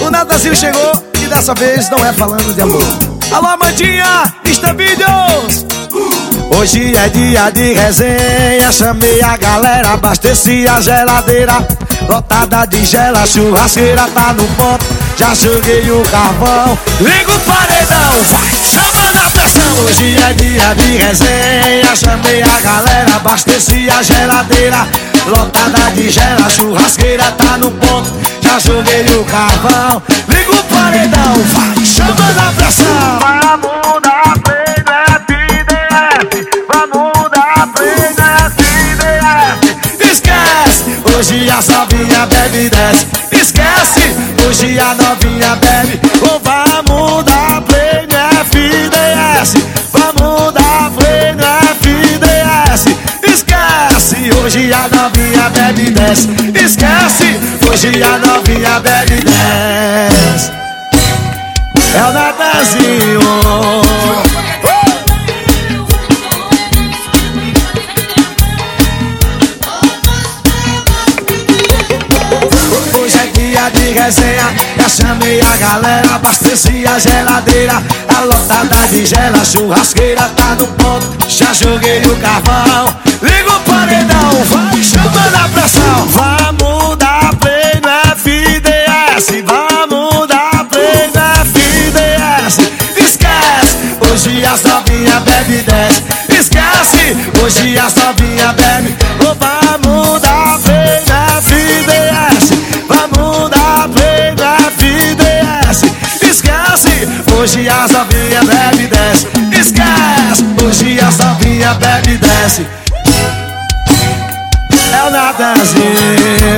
O Natanzinho chegou e dessa vez não é falando de amor. Alô, Amandinha, Vídeos! Hoje é dia de resenha, chamei a galera, abasteci a geladeira. Lotada de gela, churrasqueira tá no ponto. Já joguei o carvão, liga o paredão, vai, chama na pressão. Hoje é dia de resenha, chamei a galera, abasteci a geladeira. Lotada de gela, churrasqueira tá no ponto. Joguei o carvão, liga o paredão, vai, chama na pressão. Vamos dar play FDF. Vamos dar play FDF. Esquece, hoje a novinha bebe e desce. Esquece, hoje a novinha bebe. Ou vamos dar play no FDS. Vamos dar play no FDS. Esquece, hoje a novinha bebe e desce. Hoje a novinha bebe e desce. É o Natanzinho. Hoje é dia de resenha Já chamei a galera, abasteci a geladeira A lotada de gela, churrasqueira tá no ponto Já joguei o carvão Liga o paredão, vai chamando a Esquece, hoje as novinha bebe. Ou vamos dar play no FDS Vamos dar play no FDS Esquece, hoje as novinha bebe e desce. Esquece, hoje as novinha bebe e desce. É o Natanzinho